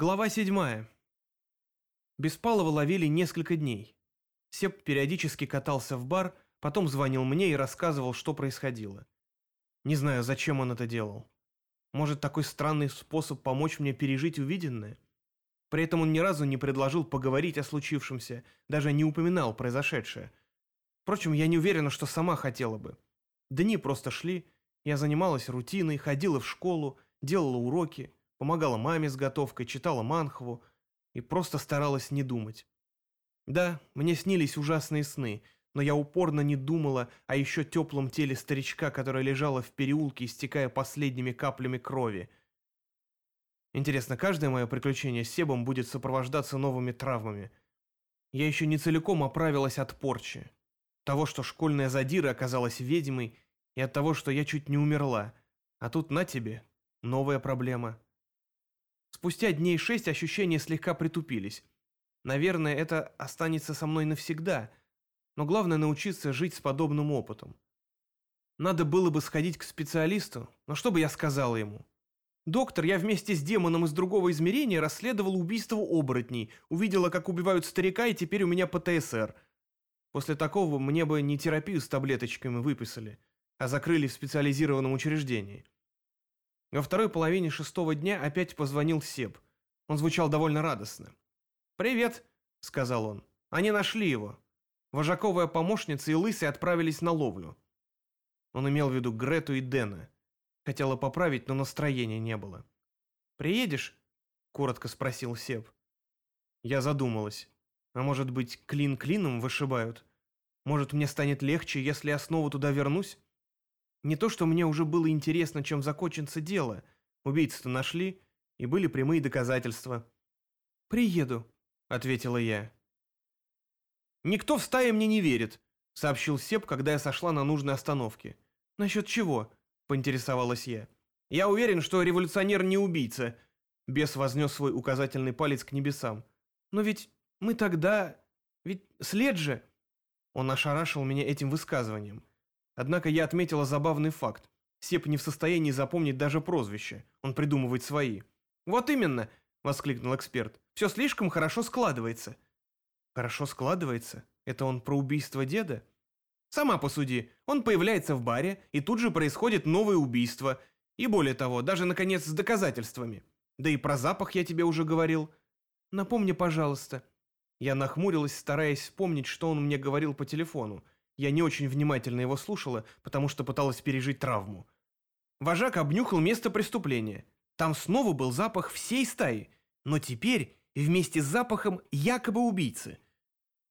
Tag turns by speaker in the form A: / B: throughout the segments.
A: Глава седьмая. Беспалова ловили несколько дней. Сеп периодически катался в бар, потом звонил мне и рассказывал, что происходило. Не знаю, зачем он это делал. Может, такой странный способ помочь мне пережить увиденное? При этом он ни разу не предложил поговорить о случившемся, даже не упоминал произошедшее. Впрочем, я не уверена, что сама хотела бы. Дни просто шли, я занималась рутиной, ходила в школу, делала уроки, помогала маме с готовкой, читала манхву и просто старалась не думать. Да, мне снились ужасные сны, но я упорно не думала о еще теплом теле старичка, которое лежало в переулке, истекая последними каплями крови. Интересно, каждое мое приключение с Себом будет сопровождаться новыми травмами. Я еще не целиком оправилась от порчи. Того, что школьная задира оказалась ведьмой, и от того, что я чуть не умерла. А тут на тебе, новая проблема. Спустя дней шесть ощущения слегка притупились. Наверное, это останется со мной навсегда, но главное научиться жить с подобным опытом. Надо было бы сходить к специалисту, но что бы я сказала ему? «Доктор, я вместе с демоном из другого измерения расследовала убийство оборотней, увидела, как убивают старика, и теперь у меня ПТСР. После такого мне бы не терапию с таблеточками выписали, а закрыли в специализированном учреждении». Во второй половине шестого дня опять позвонил Себ. Он звучал довольно радостно. «Привет», — сказал он. «Они нашли его. Вожаковая помощница и Лысый отправились на ловлю». Он имел в виду Грету и Дэна. Хотела поправить, но настроения не было. «Приедешь?» — коротко спросил Себ. Я задумалась. А может быть, клин клином вышибают? Может, мне станет легче, если я снова туда вернусь? Не то, что мне уже было интересно, чем закончится дело. Убийцы-то нашли, и были прямые доказательства. «Приеду», — ответила я. «Никто в стае мне не верит», — сообщил Сеп, когда я сошла на нужной остановке. «Насчет чего?» — поинтересовалась я. «Я уверен, что революционер не убийца», — бес вознес свой указательный палец к небесам. «Но ведь мы тогда... Ведь след же...» Он ошарашил меня этим высказыванием. Однако я отметила забавный факт. Сеп не в состоянии запомнить даже прозвище. Он придумывает свои. «Вот именно!» — воскликнул эксперт. «Все слишком хорошо складывается». «Хорошо складывается? Это он про убийство деда?» «Сама посуди. Он появляется в баре, и тут же происходит новое убийство. И более того, даже, наконец, с доказательствами. Да и про запах я тебе уже говорил. Напомни, пожалуйста». Я нахмурилась, стараясь вспомнить, что он мне говорил по телефону. Я не очень внимательно его слушала, потому что пыталась пережить травму. Вожак обнюхал место преступления. Там снова был запах всей стаи, но теперь вместе с запахом якобы убийцы.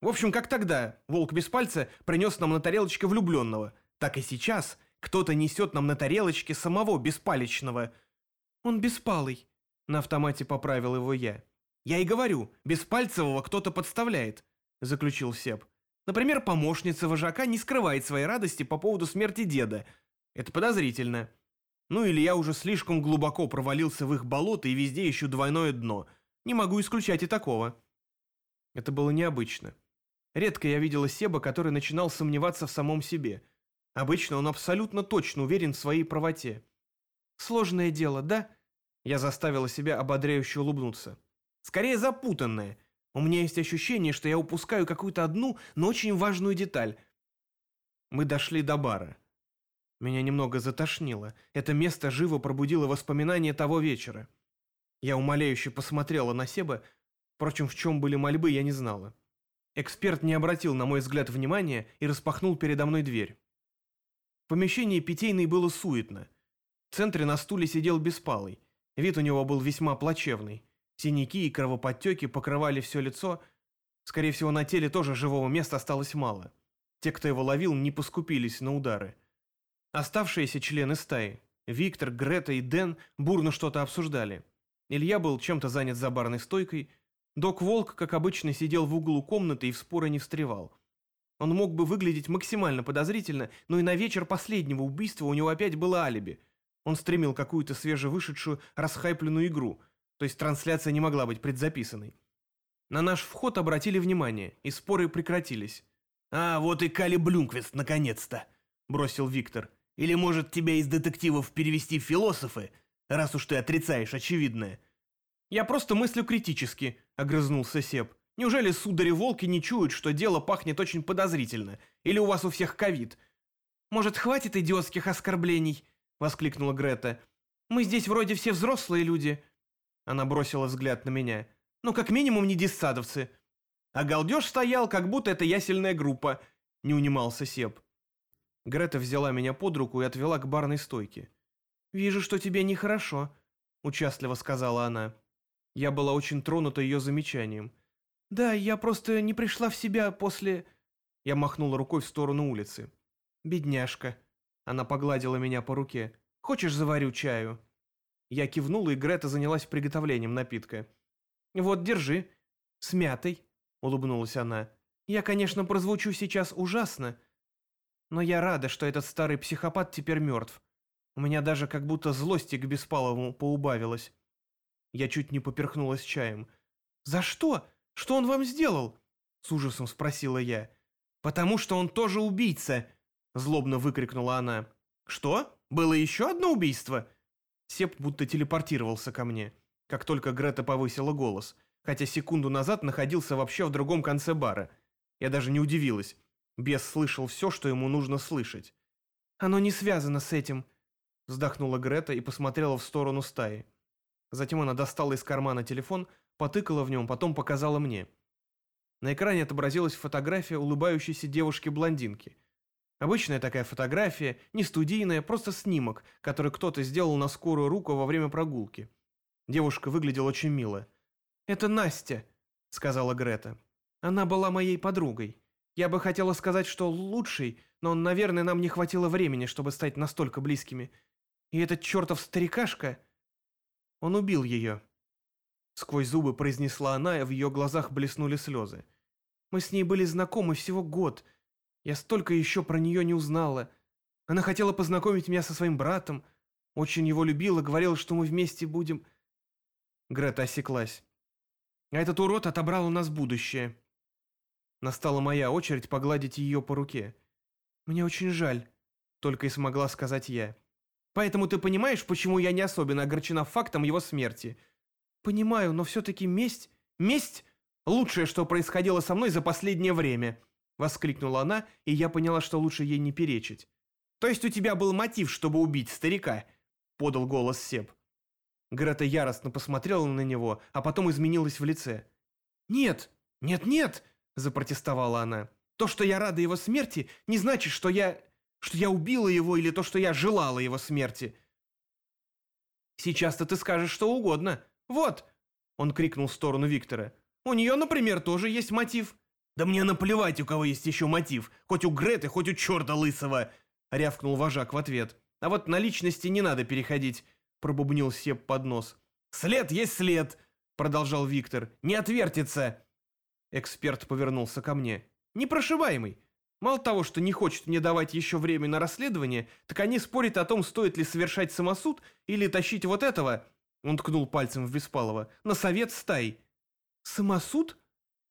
A: В общем, как тогда волк без пальца принес нам на тарелочке влюбленного, так и сейчас кто-то несет нам на тарелочке самого беспалечного. Он беспалый, на автомате поправил его я. Я и говорю, беспальцевого кто-то подставляет, заключил Сеп. Например, помощница вожака не скрывает своей радости по поводу смерти деда. Это подозрительно. Ну или я уже слишком глубоко провалился в их болото и везде ищу двойное дно. Не могу исключать и такого. Это было необычно. Редко я видела Себа, который начинал сомневаться в самом себе. Обычно он абсолютно точно уверен в своей правоте. «Сложное дело, да?» Я заставила себя ободряюще улыбнуться. «Скорее запутанное. У меня есть ощущение, что я упускаю какую-то одну, но очень важную деталь. Мы дошли до бара. Меня немного затошнило. Это место живо пробудило воспоминания того вечера. Я умоляюще посмотрела на Себа, впрочем, в чем были мольбы, я не знала. Эксперт не обратил на мой взгляд внимания и распахнул передо мной дверь. В помещении питейной было суетно. В центре на стуле сидел Беспалый. Вид у него был весьма плачевный. Синяки и кровоподтеки покрывали все лицо. Скорее всего, на теле тоже живого места осталось мало. Те, кто его ловил, не поскупились на удары. Оставшиеся члены стаи, Виктор, Грета и Дэн, бурно что-то обсуждали. Илья был чем-то занят за барной стойкой. Док Волк, как обычно, сидел в углу комнаты и в споры не встревал. Он мог бы выглядеть максимально подозрительно, но и на вечер последнего убийства у него опять было алиби. Он стремил какую-то свежевышедшую, расхайпленную игру – то есть трансляция не могла быть предзаписанной. На наш вход обратили внимание, и споры прекратились. «А, вот и Кали Блюнквист, наконец-то!» – бросил Виктор. «Или, может, тебя из детективов перевести в философы, раз уж ты отрицаешь очевидное?» «Я просто мыслю критически», — огрызнулся Сеп. «Неужели судари-волки не чуют, что дело пахнет очень подозрительно? Или у вас у всех ковид?» «Может, хватит идиотских оскорблений?» — воскликнула Грета. «Мы здесь вроде все взрослые люди». Она бросила взгляд на меня. «Ну, как минимум, не диссадовцы». А галдеж стоял, как будто это ясельная группа, не унимался Сеп. Грета взяла меня под руку и отвела к барной стойке. «Вижу, что тебе нехорошо», — участливо сказала она. Я была очень тронута ее замечанием. «Да, я просто не пришла в себя после...» Я махнула рукой в сторону улицы. «Бедняжка». Она погладила меня по руке. «Хочешь, заварю чаю?» Я кивнула, и Грета занялась приготовлением напитка. «Вот, держи. С мятой», — улыбнулась она. «Я, конечно, прозвучу сейчас ужасно, но я рада, что этот старый психопат теперь мертв. У меня даже как будто злости к Беспаловому поубавилось». Я чуть не поперхнулась чаем. «За что? Что он вам сделал?» С ужасом спросила я. «Потому что он тоже убийца!» Злобно выкрикнула она. «Что? Было еще одно убийство?» Сеп будто телепортировался ко мне, как только Грета повысила голос, хотя секунду назад находился вообще в другом конце бара. Я даже не удивилась. Бес слышал все, что ему нужно слышать. «Оно не связано с этим», — вздохнула Грета и посмотрела в сторону стаи. Затем она достала из кармана телефон, потыкала в нем, потом показала мне. На экране отобразилась фотография улыбающейся девушки-блондинки. Обычная такая фотография, не студийная, просто снимок, который кто-то сделал на скорую руку во время прогулки. Девушка выглядела очень мило. «Это Настя», — сказала Грета. «Она была моей подругой. Я бы хотела сказать, что лучшей, но, наверное, нам не хватило времени, чтобы стать настолько близкими. И этот чертов старикашка...» Он убил ее. Сквозь зубы произнесла она, и в ее глазах блеснули слезы. Мы с ней были знакомы всего год. Я столько еще про нее не узнала. Она хотела познакомить меня со своим братом. Очень его любила, говорила, что мы вместе будем... Грета осеклась. А этот урод отобрал у нас будущее. Настала моя очередь погладить ее по руке. «Мне очень жаль», — только и смогла сказать я. Поэтому ты понимаешь, почему я не особенно огорчена фактом его смерти? Понимаю, но все-таки месть... Месть — лучшее, что происходило со мной за последнее время. Воскликнула она, и я поняла, что лучше ей не перечить. То есть у тебя был мотив, чтобы убить старика? Подал голос Себ. Грета яростно посмотрела на него, а потом изменилась в лице. «Нет, нет-нет!» – запротестовала она. «То, что я рада его смерти, не значит, что я...» что я убила его или то, что я желала его смерти. Сейчас-то ты скажешь что угодно. Вот, он крикнул в сторону Виктора. У нее, например, тоже есть мотив. Да мне наплевать, у кого есть еще мотив. Хоть у Греты, хоть у черта лысого. Рявкнул вожак в ответ. А вот на личности не надо переходить, пробубнил Сеп под нос. След есть след, продолжал Виктор. Не отвертится. Эксперт повернулся ко мне. Непрошибаемый. Мало того, что не хочет мне давать еще время на расследование, так они спорят о том, стоит ли совершать самосуд или тащить вот этого, он ткнул пальцем в Беспалова, на совет стай. «Самосуд?» —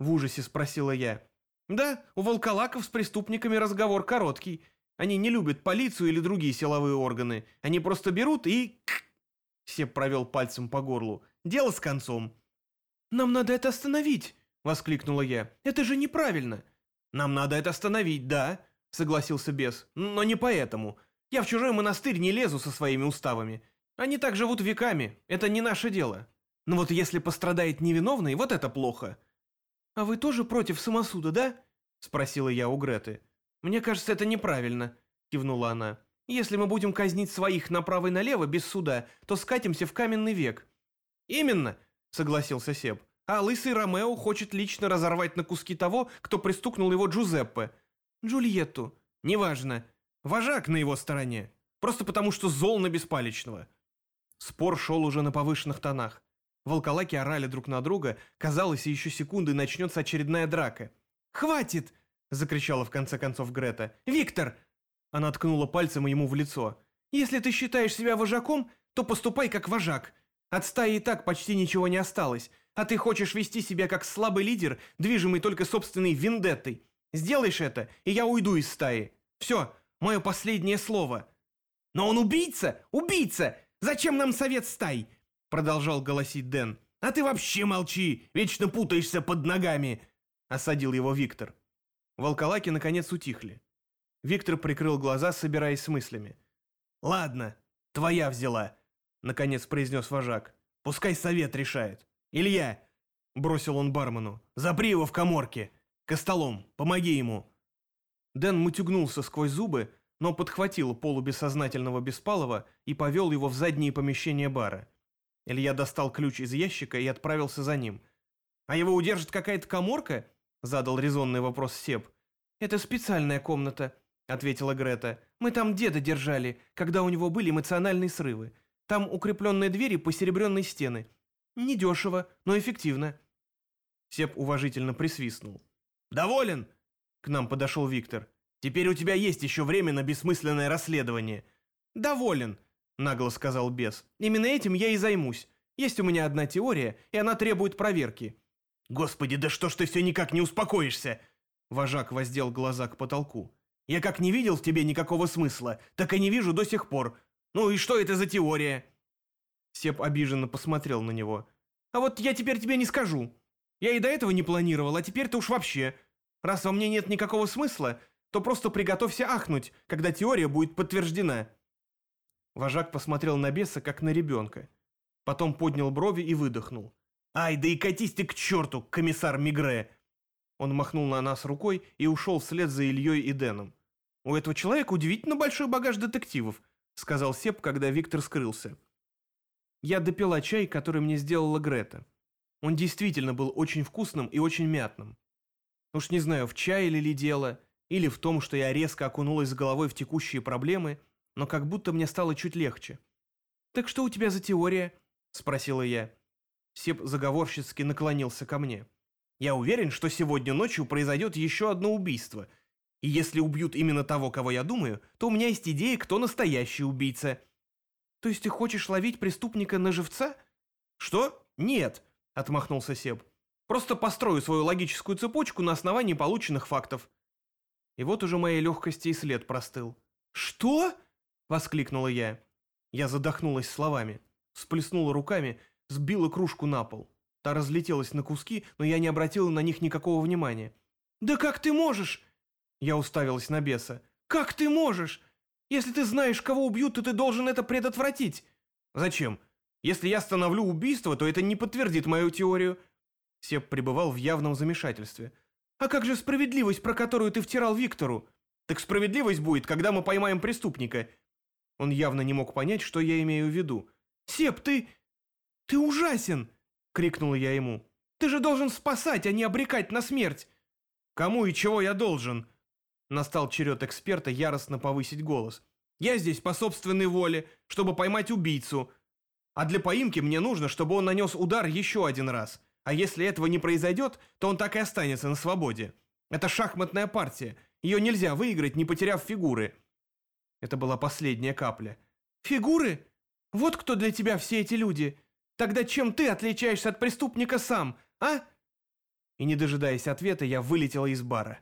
A: в ужасе спросила я. «Да, у волколаков с преступниками разговор короткий. Они не любят полицию или другие силовые органы. Они просто берут и...» Сеп провел пальцем по горлу. «Дело с концом». «Нам надо это остановить!» — воскликнула я. «Это же неправильно!» «Нам надо это остановить, да», — согласился бес. «Но не поэтому. Я в чужой монастырь не лезу со своими уставами. Они так живут веками, это не наше дело. Но вот если пострадает невиновный, вот это плохо». «А вы тоже против самосуда, да?» — спросила я у Греты. «Мне кажется, это неправильно», — кивнула она. «Если мы будем казнить своих направо и налево без суда, то скатимся в каменный век». «Именно», — согласился Себ а лысый Ромео хочет лично разорвать на куски того, кто пристукнул его Джузеппе. Джульетту. Неважно. Вожак на его стороне. Просто потому, что зол на беспалечного. Спор шел уже на повышенных тонах. Волколаки орали друг на друга, казалось, еще секунды начнется очередная драка. «Хватит!» – закричала в конце концов Грета. «Виктор!» Она ткнула пальцем ему в лицо. «Если ты считаешь себя вожаком, то поступай как вожак. От стаи и так почти ничего не осталось. А ты хочешь вести себя как слабый лидер, движимый только собственной вендеттой. Сделаешь это, и я уйду из стаи. Все, мое последнее слово. Но он убийца! Убийца! Зачем нам совет стай? Продолжал голосить Дэн. «А ты вообще молчи! Вечно путаешься под ногами!» — осадил его Виктор. Волколаки наконец утихли. Виктор прикрыл глаза, собираясь с мыслями. «Ладно, твоя взяла», — наконец произнес вожак. «Пускай совет решает. Илья!» — бросил он бармену. «Запри его в коморке! Костолом, помоги ему!» Дэн мутюгнулся сквозь зубы, но подхватил полубессознательного Беспалова и повел его в задние помещения бара. Илья достал ключ из ящика и отправился за ним. «А его удержит какая-то коморка?» — задал резонный вопрос Сеп. «Это специальная комната», — ответила Грета. «Мы там деда держали, когда у него были эмоциональные срывы. Там укрепленные двери, посеребренные стены. Недешево, но эффективно». Сеп уважительно присвистнул. «Доволен?» — к нам подошел Виктор. «Теперь у тебя есть еще время на бессмысленное расследование». «Доволен», — нагло сказал бес. «Именно этим я и займусь. Есть у меня одна теория, и она требует проверки». «Господи, да что ж ты все никак не успокоишься?» Вожак воздел глаза к потолку. «Я как не видел в тебе никакого смысла, так и не вижу до сих пор. Ну и что это за теория?» Сеп обиженно посмотрел на него. «А вот я теперь тебе не скажу. Я и до этого не планировал, а теперь-то уж вообще. Раз во мне нет никакого смысла, то просто приготовься ахнуть, когда теория будет подтверждена». Вожак посмотрел на беса, как на ребенка. Потом поднял брови и выдохнул. «Ай, да и катись ты к черту, комиссар Мигре!» Он махнул на нас рукой и ушел вслед за Ильей и Дэном. «У этого человека удивительно большой багаж детективов», сказал Сеп, когда Виктор скрылся. Я допила чай, который мне сделала Грета. Он действительно был очень вкусным и очень мятным. Уж не знаю, в чае ли ли дело, или в том, что я резко окунулась с головой в текущие проблемы, но как будто мне стало чуть легче. «Так что у тебя за теория?» – спросила я. Сеп заговорщицки наклонился ко мне. «Я уверен, что сегодня ночью произойдет еще одно убийство. И если убьют именно того, кого я думаю, то у меня есть идея, кто настоящий убийца». «То есть ты хочешь ловить преступника на живца?» «Что? Нет», – отмахнулся Себ. Просто построю свою логическую цепочку на основании полученных фактов. И вот уже моей легкости и след простыл. «Что?» — воскликнула я. Я задохнулась словами, сплеснула руками, сбила кружку на пол. Та разлетелась на куски, но я не обратила на них никакого внимания. «Да как ты можешь?» Я уставилась на беса. «Как ты можешь? Если ты знаешь, кого убьют, то ты должен это предотвратить». «Зачем? Если я остановлю убийство, то это не подтвердит мою теорию. Сеп пребывал в явном замешательстве. «А как же справедливость, про которую ты втирал Виктору? Так справедливость будет, когда мы поймаем преступника». Он явно не мог понять, что я имею в виду. «Сеп, ты... ты ужасен!» — крикнул я ему. «Ты же должен спасать, а не обрекать на смерть!» «Кому и чего я должен?» Настал черед эксперта яростно повысить голос. «Я здесь по собственной воле, чтобы поймать убийцу. А для поимки мне нужно, чтобы он нанес удар еще один раз. А если этого не произойдет, то он так и останется на свободе. Это шахматная партия. Ее нельзя выиграть, не потеряв фигуры. Это была последняя капля. Фигуры? Вот кто для тебя все эти люди. Тогда чем ты отличаешься от преступника сам, а? И не дожидаясь ответа, я вылетела из бара.